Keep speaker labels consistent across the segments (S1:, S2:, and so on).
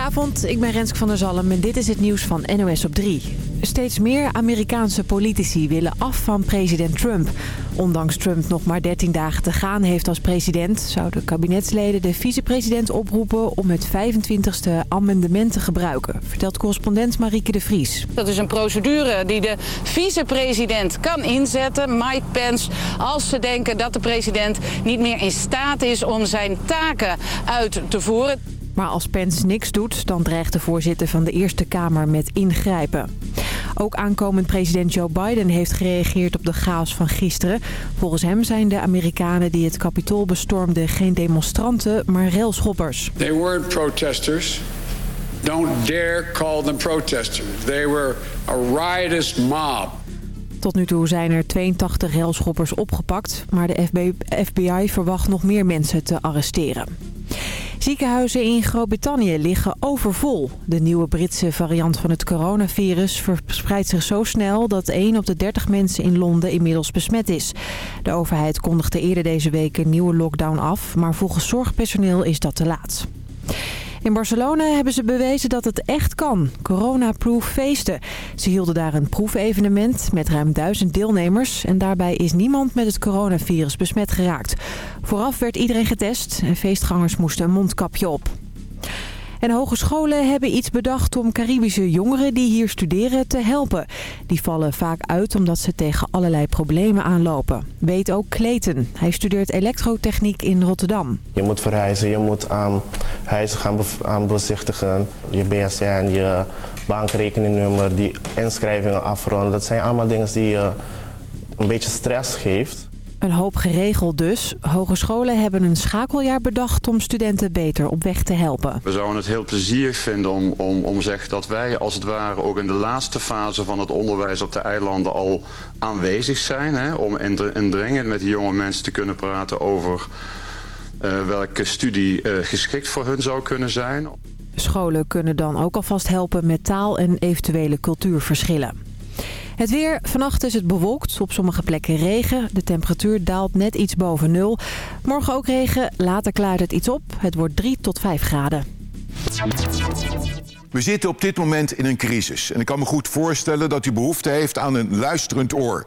S1: Goedenavond, ik ben Rensk van der Zalm en dit is het nieuws van NOS op 3. Steeds meer Amerikaanse politici willen af van president Trump. Ondanks Trump nog maar 13 dagen te gaan heeft als president... zouden kabinetsleden de vicepresident oproepen om het 25e amendement te gebruiken... vertelt correspondent Marieke de Vries.
S2: Dat is een procedure die de vicepresident kan inzetten, Mike Pence... als ze denken dat de president niet meer in staat is om zijn taken uit te voeren.
S1: Maar als Pence niks doet, dan dreigt de voorzitter van de Eerste Kamer met ingrijpen. Ook aankomend president Joe Biden heeft gereageerd op de chaos van gisteren. Volgens hem zijn de Amerikanen die het kapitool bestormden geen demonstranten, maar railschoppers.
S3: They weren't protesters. Don't dare call them protesters. They were a riotous mob.
S1: Tot nu toe zijn er 82 railschoppers opgepakt, maar de FBI verwacht nog meer mensen te arresteren. Ziekenhuizen in Groot-Brittannië liggen overvol. De nieuwe Britse variant van het coronavirus verspreidt zich zo snel... dat 1 op de 30 mensen in Londen inmiddels besmet is. De overheid kondigde eerder deze week een nieuwe lockdown af... maar volgens zorgpersoneel is dat te laat. In Barcelona hebben ze bewezen dat het echt kan. Corona-proof feesten. Ze hielden daar een proefevenement met ruim duizend deelnemers. En daarbij is niemand met het coronavirus besmet geraakt. Vooraf werd iedereen getest en feestgangers moesten een mondkapje op. En hogescholen hebben iets bedacht om Caribische jongeren die hier studeren te helpen. Die vallen vaak uit omdat ze tegen allerlei problemen aanlopen. Weet ook Kleten. Hij studeert elektrotechniek in Rotterdam.
S4: Je moet verhuizen, je moet aan huizen gaan, aan bezichtigen. Je BSN, je bankrekeningnummer, die inschrijvingen afronden. Dat zijn allemaal dingen die je een beetje stress geeft.
S1: Een hoop geregeld dus. Hogescholen hebben een schakeljaar bedacht om studenten beter op weg te helpen.
S5: We zouden het heel plezierig vinden om, om, om zeggen dat wij als het ware ook in de laatste fase van het onderwijs op de eilanden al aanwezig zijn. Hè, om indringend met die jonge mensen te kunnen praten over uh, welke studie uh, geschikt voor hun zou kunnen zijn.
S1: Scholen kunnen dan ook alvast helpen met taal en eventuele cultuurverschillen. Het weer. Vannacht is het bewolkt. Op sommige plekken regen. De temperatuur daalt net iets boven nul. Morgen ook regen. Later klaart het iets op. Het wordt 3 tot 5 graden.
S6: We zitten op dit moment in een crisis. En ik kan me goed voorstellen dat u behoefte heeft aan een luisterend oor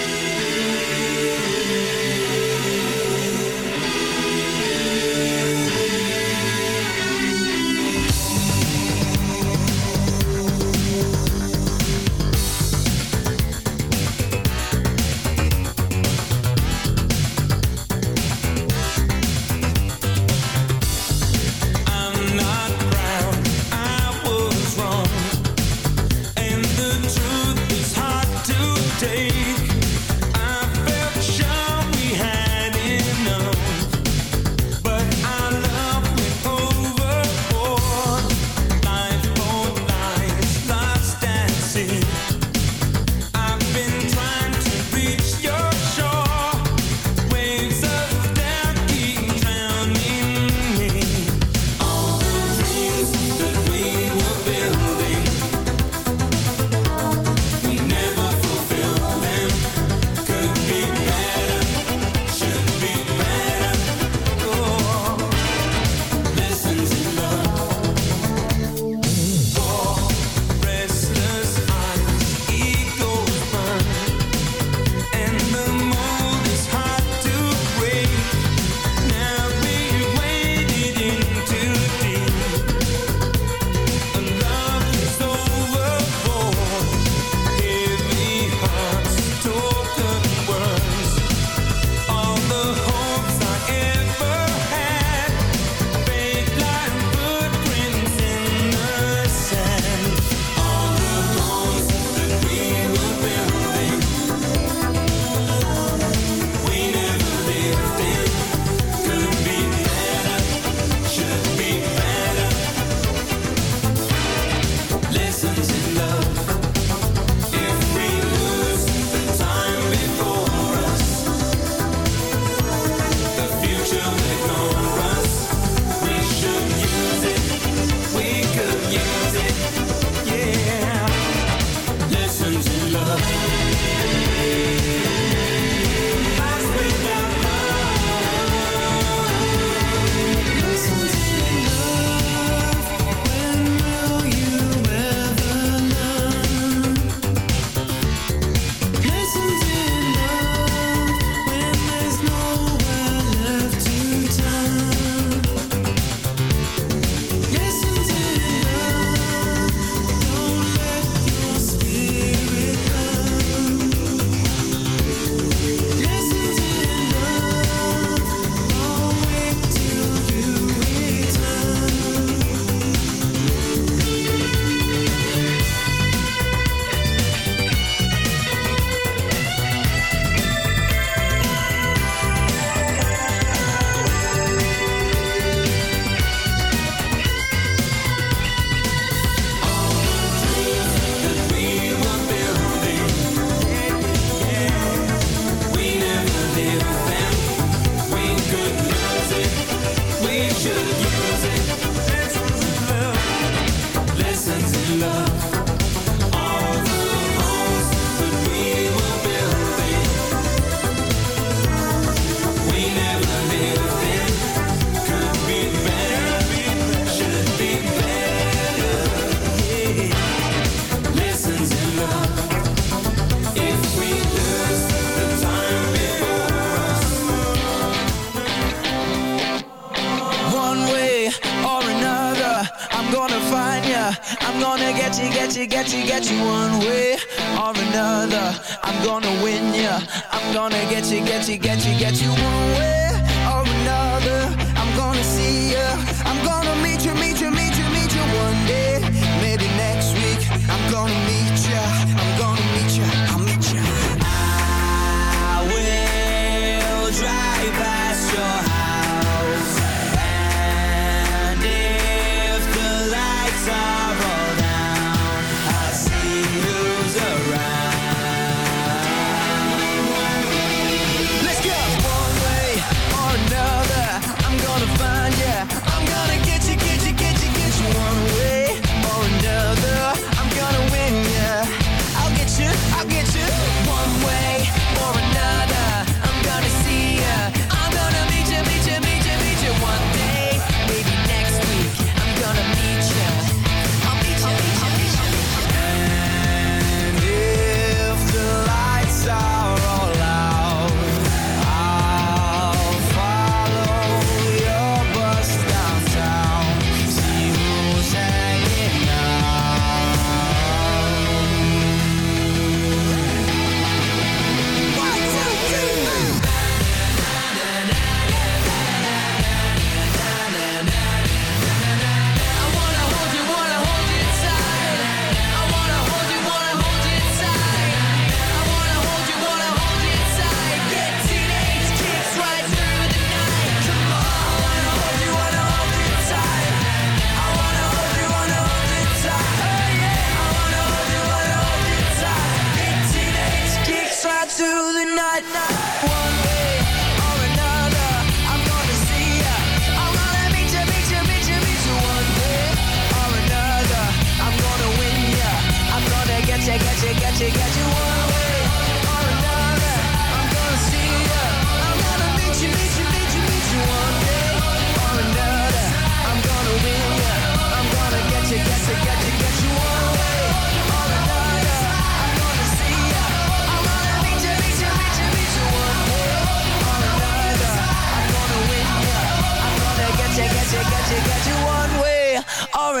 S7: day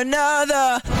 S8: another.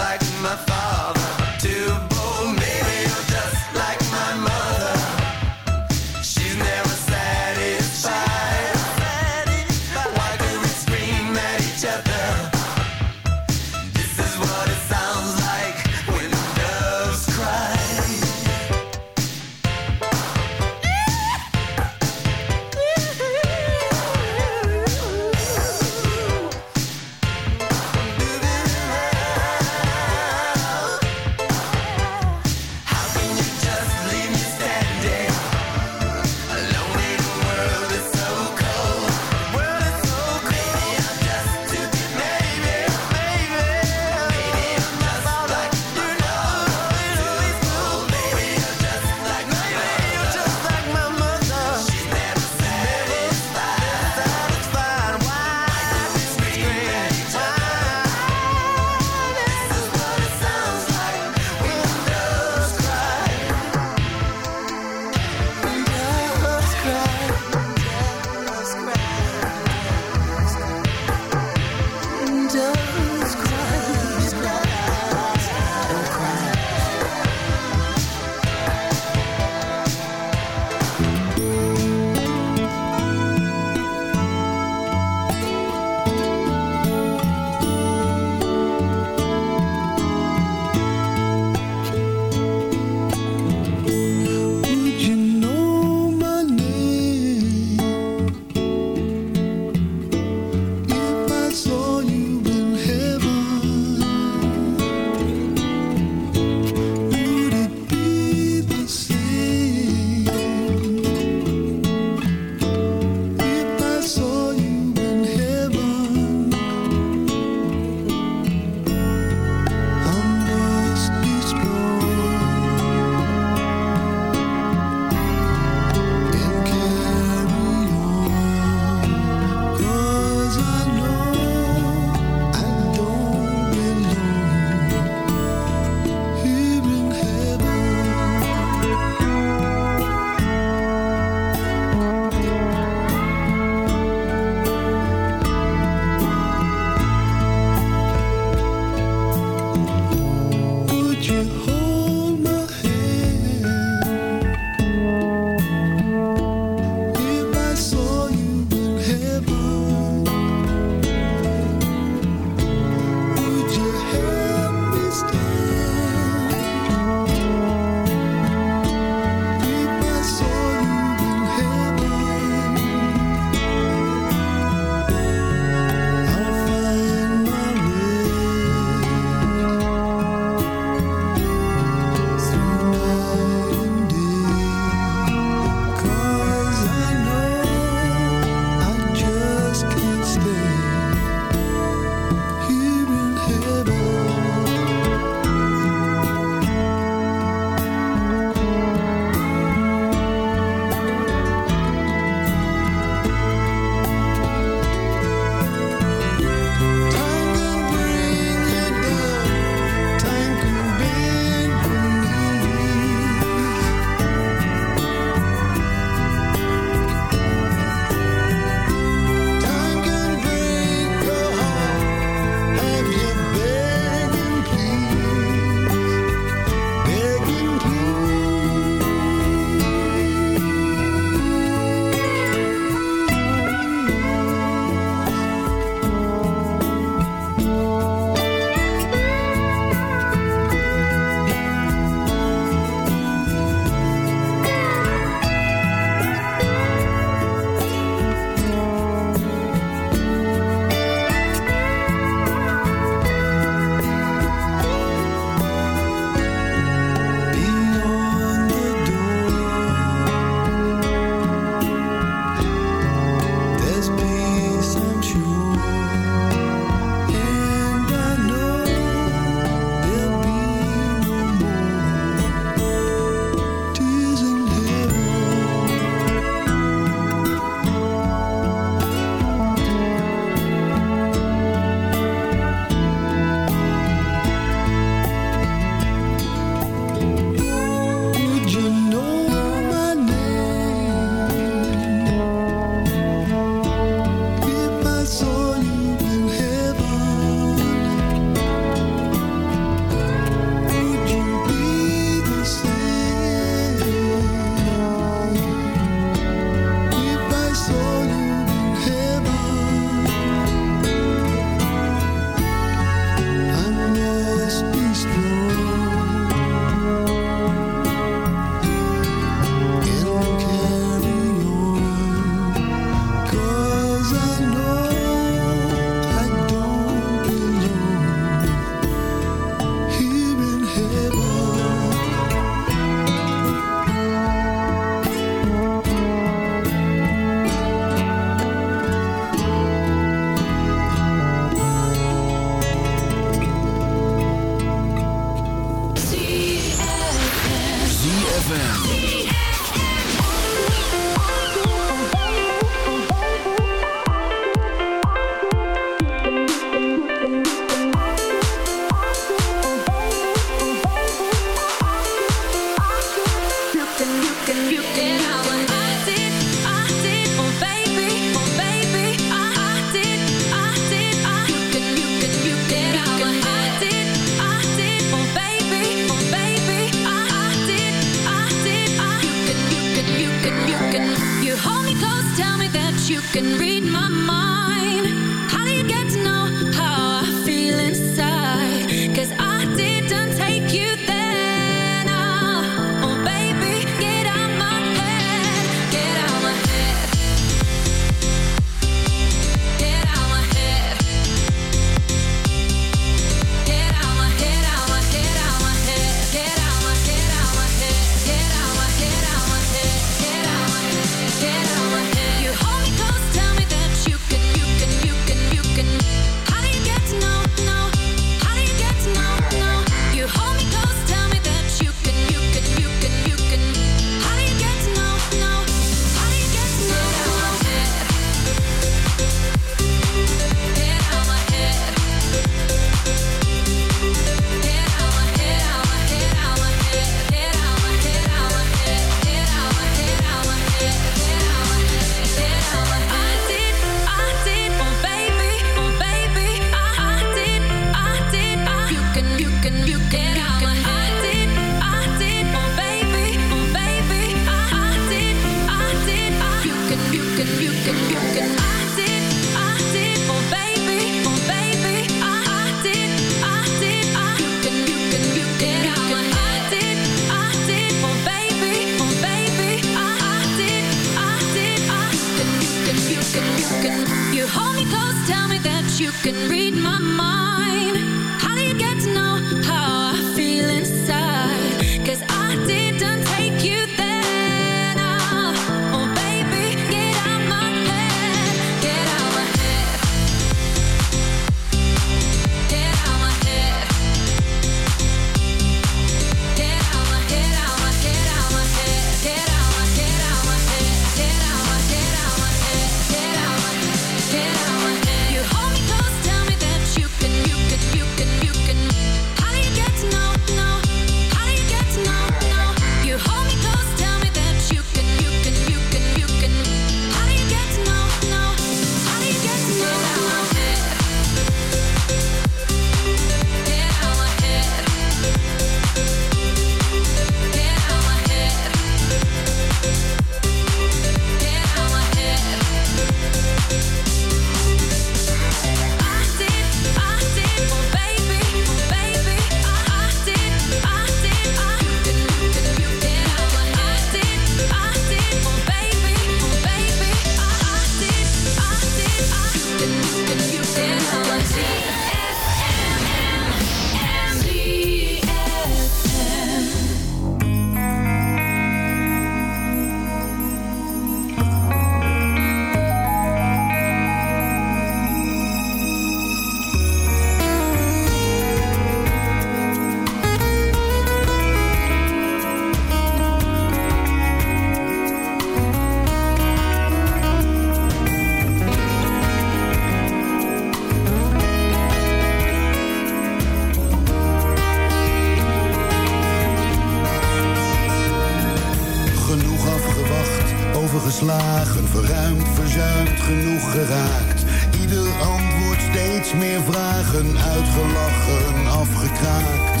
S9: genoeg geraakt. Ieder antwoord steeds meer vragen, uitgelachen, afgekraakt.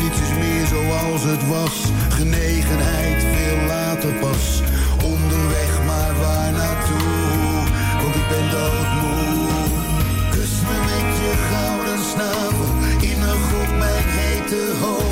S9: Niets is meer zoals het was, genegenheid veel later pas. Onderweg maar waar naartoe, want ik ben doodmoe. Kus me met je gouden snavel, in een groep mijn hete hoofd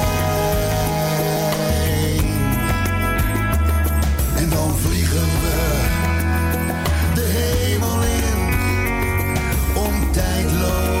S10: alone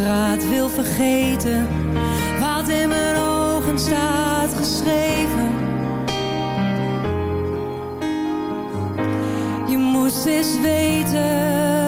S11: straat wil vergeten. Wat in mijn ogen staat geschreven. Je moest eens weten.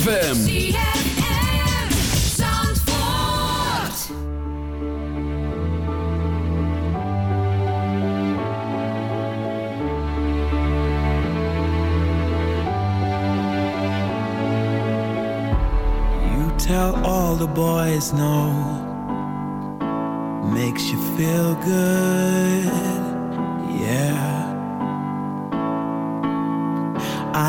S7: ZFM.
S8: You tell all the boys no. Makes you feel good.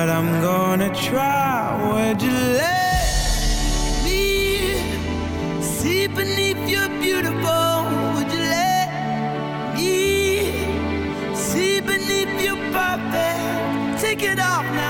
S8: But I'm gonna try. Would you let me see beneath your beautiful? Would you let me see beneath your perfect? Take it off now,